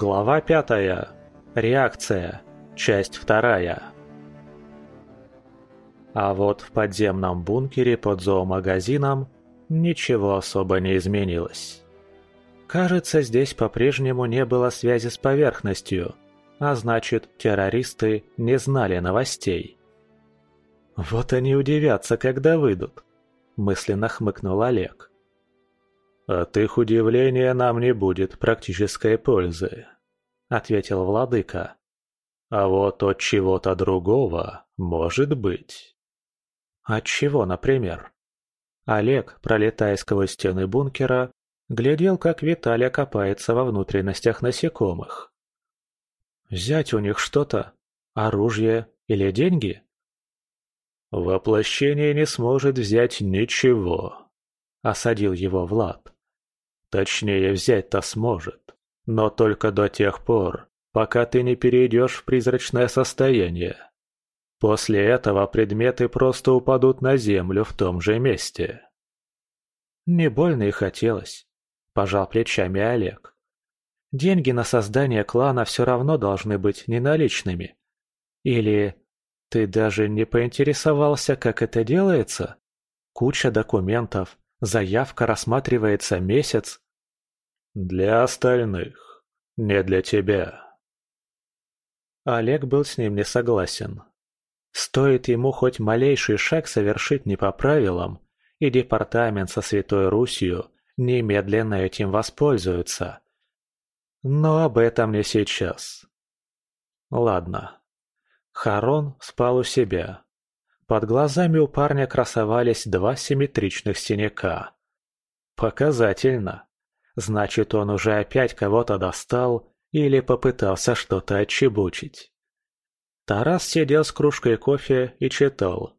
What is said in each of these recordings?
Глава пятая. Реакция. Часть вторая. А вот в подземном бункере под зоомагазином ничего особо не изменилось. Кажется, здесь по-прежнему не было связи с поверхностью, а значит, террористы не знали новостей. «Вот они удивятся, когда выйдут», – мысленно хмыкнул Олег. «От их удивления нам не будет практической пользы», — ответил владыка. «А вот от чего-то другого может быть». «От чего, например?» Олег, пролетая сквозь стены бункера, глядел, как Виталия копается во внутренностях насекомых. «Взять у них что-то? Оружие или деньги?» «Воплощение не сможет взять ничего», — осадил его Влад. Точнее, взять-то сможет. Но только до тех пор, пока ты не перейдешь в призрачное состояние. После этого предметы просто упадут на землю в том же месте. Не больно и хотелось, пожал плечами Олег. Деньги на создание клана все равно должны быть не наличными. Или ты даже не поинтересовался, как это делается? Куча документов, Заявка рассматривается месяц. Для остальных, не для тебя. Олег был с ним не согласен. Стоит ему хоть малейший шаг совершить не по правилам, и департамент со Святой Русью немедленно этим воспользуется. Но об этом не сейчас. Ладно. Харон спал у себя, под глазами у парня красовались два симметричных синяка. Показательно. Значит, он уже опять кого-то достал или попытался что-то отчебучить. Тарас сидел с кружкой кофе и читал.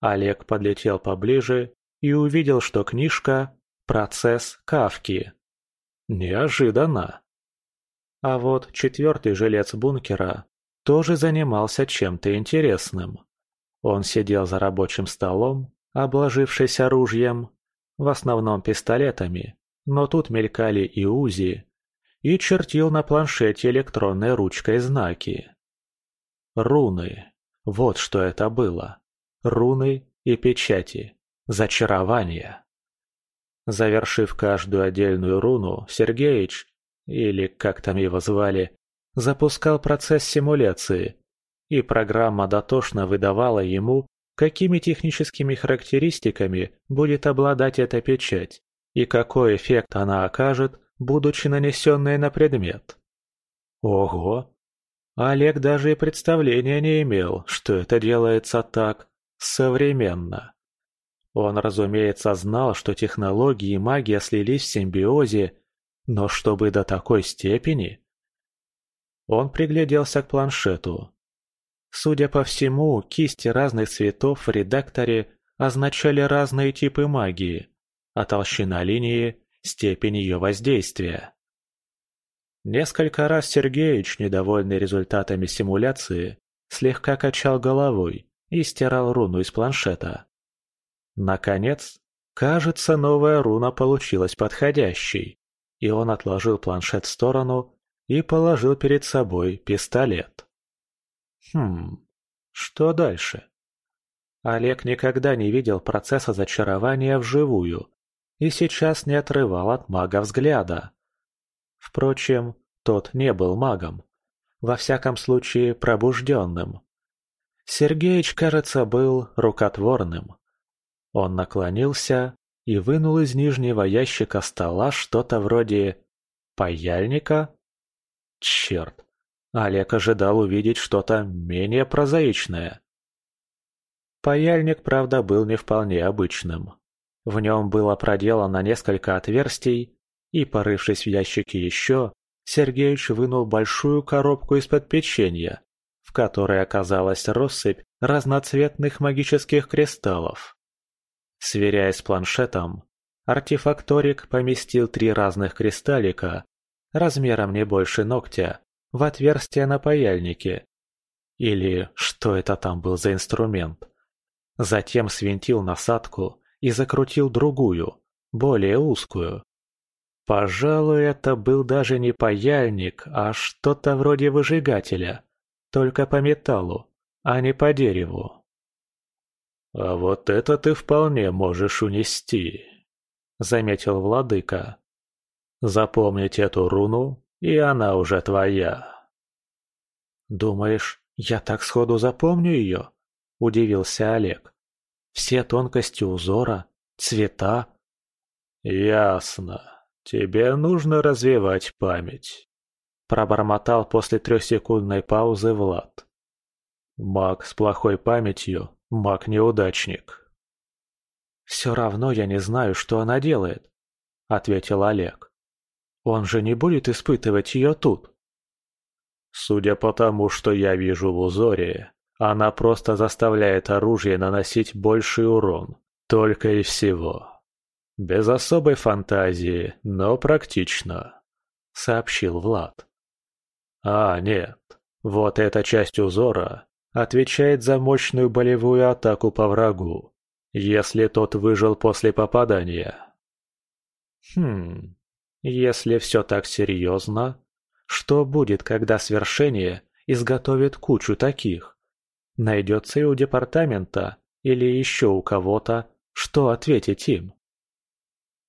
Олег подлетел поближе и увидел, что книжка «Процесс Кавки». Неожиданно. А вот четвертый жилец бункера тоже занимался чем-то интересным. Он сидел за рабочим столом, обложившись оружием, в основном пистолетами, но тут мелькали и УЗИ, и чертил на планшете электронной ручкой знаки. Руны. Вот что это было. Руны и печати. Зачарование. Завершив каждую отдельную руну, Сергеич, или как там его звали, запускал процесс симуляции, и программа дотошно выдавала ему, какими техническими характеристиками будет обладать эта печать и какой эффект она окажет, будучи нанесенной на предмет. Ого! Олег даже и представления не имел, что это делается так современно. Он, разумеется, знал, что технологии и магия слились в симбиозе, но чтобы до такой степени... Он пригляделся к планшету. Судя по всему, кисти разных цветов в редакторе означали разные типы магии, а толщина линии – степень ее воздействия. Несколько раз Сергеич, недовольный результатами симуляции, слегка качал головой и стирал руну из планшета. Наконец, кажется, новая руна получилась подходящей, и он отложил планшет в сторону и положил перед собой пистолет. Хм, что дальше? Олег никогда не видел процесса зачарования вживую и сейчас не отрывал от мага взгляда. Впрочем, тот не был магом. Во всяком случае, пробужденным. Сергеич, кажется, был рукотворным. Он наклонился и вынул из нижнего ящика стола что-то вроде паяльника. Черт, Олег ожидал увидеть что-то менее прозаичное. Паяльник, правда, был не вполне обычным. В нем было проделано несколько отверстий, и, порывшись в ящике еще, Сергеич вынул большую коробку из-под печенья, в которой оказалась россыпь разноцветных магических кристаллов. Сверяясь с планшетом, артефакторик поместил три разных кристаллика, размером не больше ногтя, в отверстие на паяльнике. Или что это там был за инструмент. Затем свинтил насадку и закрутил другую, более узкую. Пожалуй, это был даже не паяльник, а что-то вроде выжигателя, только по металлу, а не по дереву. «А вот это ты вполне можешь унести», — заметил владыка. «Запомнить эту руну, и она уже твоя». «Думаешь, я так сходу запомню ее?» – удивился Олег. «Все тонкости узора, цвета». «Ясно», «Тебе нужно развивать память», – пробормотал после трехсекундной паузы Влад. «Маг с плохой памятью, маг-неудачник». «Все равно я не знаю, что она делает», – ответил Олег. «Он же не будет испытывать ее тут». «Судя по тому, что я вижу в узоре, она просто заставляет оружие наносить больший урон, только и всего». «Без особой фантазии, но практично», — сообщил Влад. «А, нет, вот эта часть узора отвечает за мощную болевую атаку по врагу, если тот выжил после попадания». «Хм, если все так серьезно, что будет, когда свершение изготовит кучу таких? Найдется и у департамента или еще у кого-то, что ответить им?»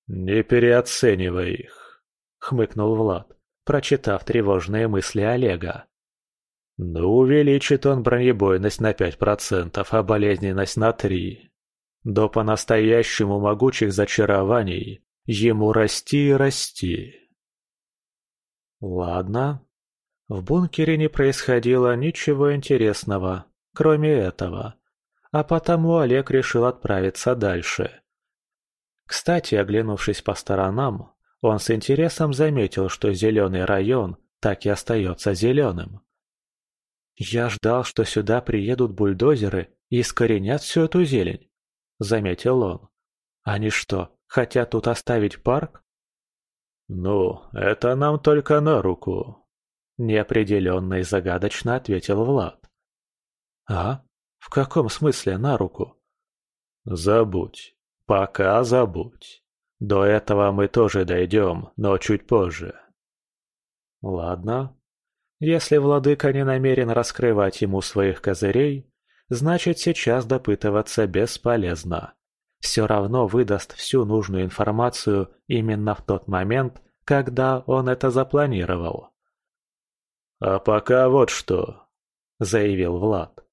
«Не переоценивай их», — хмыкнул Влад, прочитав тревожные мысли Олега. «Ну, увеличит он бронебойность на пять процентов, а болезненность на три. До по-настоящему могучих зачарований ему расти и расти». Ладно. В бункере не происходило ничего интересного, кроме этого. А потому Олег решил отправиться дальше. Кстати, оглянувшись по сторонам, он с интересом заметил, что зеленый район так и остается зеленым. «Я ждал, что сюда приедут бульдозеры и искоренят всю эту зелень», — заметил он. «Они что, хотят тут оставить парк?» «Ну, это нам только на руку», — неопределенно и загадочно ответил Влад. «А? В каком смысле на руку?» «Забудь. Пока забудь. До этого мы тоже дойдем, но чуть позже. Ладно. Если владыка не намерен раскрывать ему своих козырей, значит сейчас допытываться бесполезно. Все равно выдаст всю нужную информацию именно в тот момент, когда он это запланировал. «А пока вот что», — заявил Влад.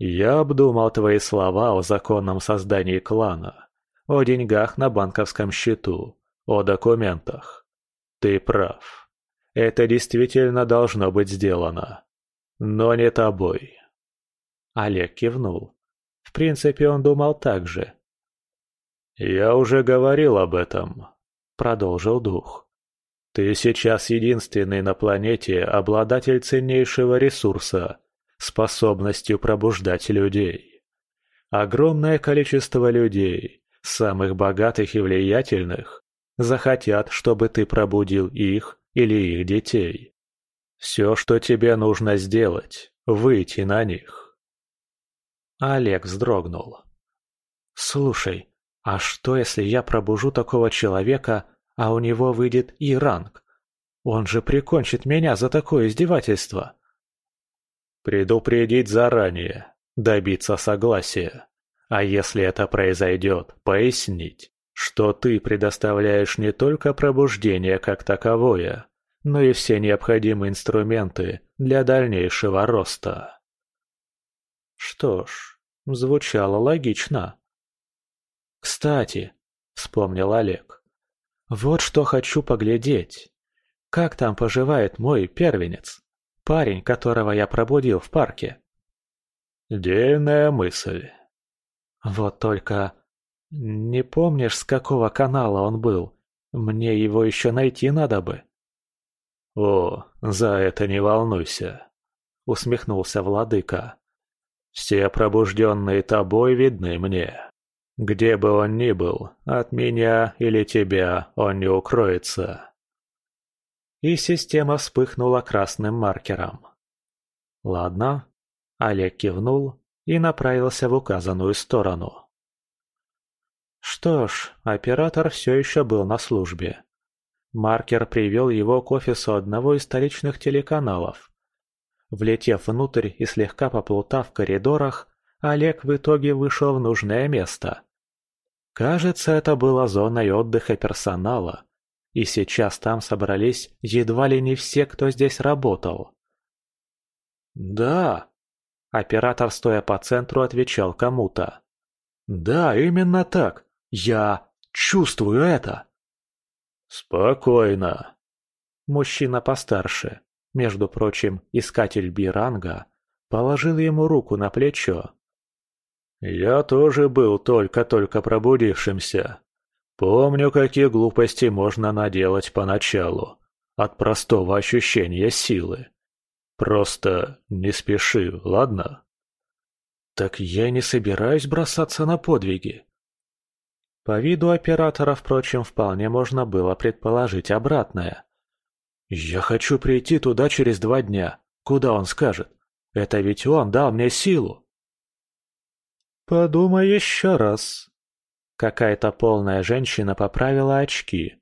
«Я обдумал твои слова о законном создании клана о деньгах на банковском счету, о документах. Ты прав. Это действительно должно быть сделано. Но не тобой. Олег кивнул. В принципе, он думал так же. «Я уже говорил об этом», — продолжил дух. «Ты сейчас единственный на планете обладатель ценнейшего ресурса, способностью пробуждать людей. Огромное количество людей, самых богатых и влиятельных, захотят, чтобы ты пробудил их или их детей. Все, что тебе нужно сделать, выйти на них. Олег вздрогнул. «Слушай, а что, если я пробужу такого человека, а у него выйдет и ранг? Он же прикончит меня за такое издевательство!» «Предупредить заранее, добиться согласия. А если это произойдет, пояснить, что ты предоставляешь не только пробуждение как таковое, но и все необходимые инструменты для дальнейшего роста. Что ж, звучало логично. «Кстати», — вспомнил Олег, — «вот что хочу поглядеть. Как там поживает мой первенец, парень, которого я пробудил в парке?» «Дельная мысль». Вот только... Не помнишь, с какого канала он был? Мне его еще найти надо бы. О, за это не волнуйся, усмехнулся владыка. Все пробужденные тобой видны мне. Где бы он ни был, от меня или тебя он не укроется. И система вспыхнула красным маркером. Ладно, Олег кивнул и направился в указанную сторону. Что ж, оператор все еще был на службе. Маркер привел его к офису одного из столичных телеканалов. Влетев внутрь и слегка поплутав в коридорах, Олег в итоге вышел в нужное место. Кажется, это была зоной отдыха персонала, и сейчас там собрались едва ли не все, кто здесь работал. «Да», — оператор, стоя по центру, отвечал кому-то. «Да, именно так. Я чувствую это». «Спокойно». Мужчина постарше, между прочим, искатель биранга, положил ему руку на плечо. «Я тоже был только-только пробудившимся. Помню, какие глупости можно наделать поначалу, от простого ощущения силы. Просто не спеши, ладно?» «Так я не собираюсь бросаться на подвиги», по виду оператора, впрочем, вполне можно было предположить обратное. «Я хочу прийти туда через два дня. Куда он скажет? Это ведь он дал мне силу!» «Подумай еще раз!» Какая-то полная женщина поправила очки.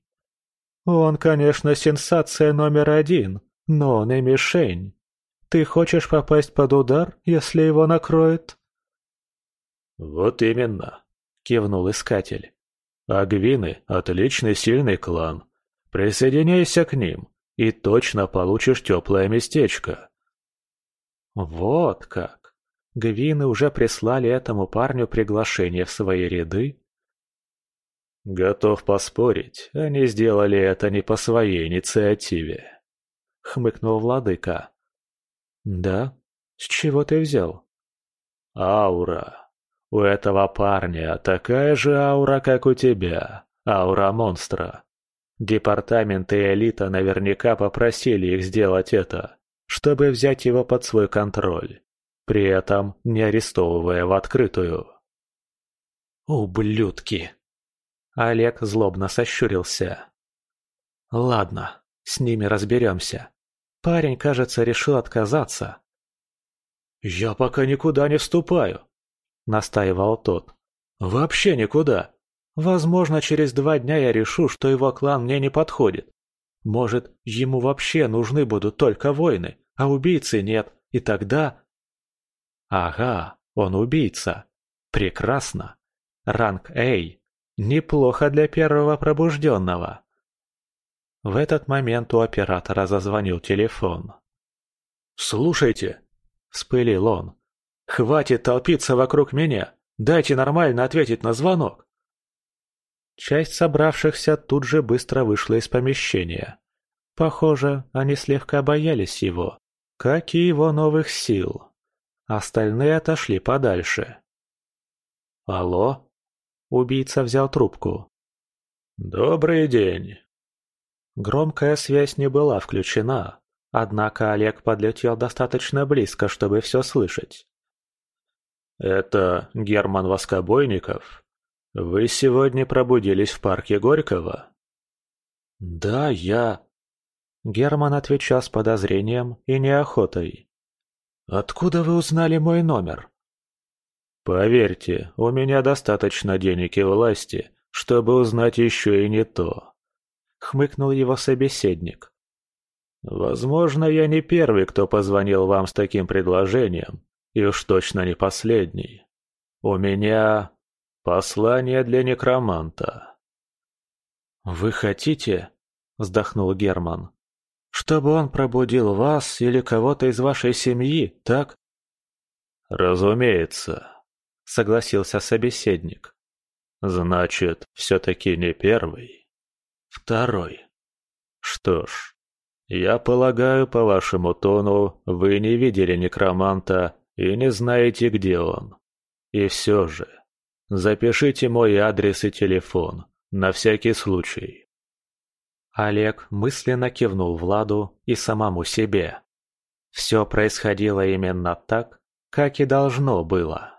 «Он, конечно, сенсация номер один, но он и мишень. Ты хочешь попасть под удар, если его накроет?» «Вот именно кивнул искатель. «Агвины — отличный сильный клан. Присоединяйся к ним, и точно получишь теплое местечко». Вот как! Гвины уже прислали этому парню приглашение в свои ряды? «Готов поспорить, они сделали это не по своей инициативе», — хмыкнул владыка. «Да? С чего ты взял?» «Аура. У этого парня такая же аура, как у тебя. Аура монстра. Департамент и элита наверняка попросили их сделать это, чтобы взять его под свой контроль, при этом не арестовывая в открытую. «Ублюдки!» Олег злобно сощурился. «Ладно, с ними разберемся. Парень, кажется, решил отказаться». «Я пока никуда не вступаю», настаивал тот. «Вообще никуда. Возможно, через два дня я решу, что его клан мне не подходит. Может, ему вообще нужны будут только войны, а убийцы нет, и тогда...» «Ага, он убийца. Прекрасно. Ранг А. Неплохо для первого пробужденного». В этот момент у оператора зазвонил телефон. «Слушайте», — вспылил он, Хватит толпиться вокруг меня. Дайте нормально ответить на звонок. Часть собравшихся тут же быстро вышла из помещения. Похоже, они слегка боялись его, как и его новых сил. Остальные отошли подальше. «Алло?» Убийца взял трубку. «Добрый день». Громкая связь не была включена, однако Олег подлетел достаточно близко, чтобы все слышать. «Это Герман Воскобойников? Вы сегодня пробудились в парке Горького?» «Да, я...» Герман отвечал с подозрением и неохотой. «Откуда вы узнали мой номер?» «Поверьте, у меня достаточно денег и власти, чтобы узнать еще и не то», — хмыкнул его собеседник. «Возможно, я не первый, кто позвонил вам с таким предложением, и уж точно не последний. У меня послание для некроманта. «Вы хотите?» – вздохнул Герман. «Чтобы он пробудил вас или кого-то из вашей семьи, так?» «Разумеется», – согласился собеседник. «Значит, все-таки не первый. Второй. Что ж, я полагаю, по вашему тону, вы не видели некроманта и не знаете, где он. И все же, запишите мой адрес и телефон, на всякий случай». Олег мысленно кивнул Владу и самому себе. Все происходило именно так, как и должно было.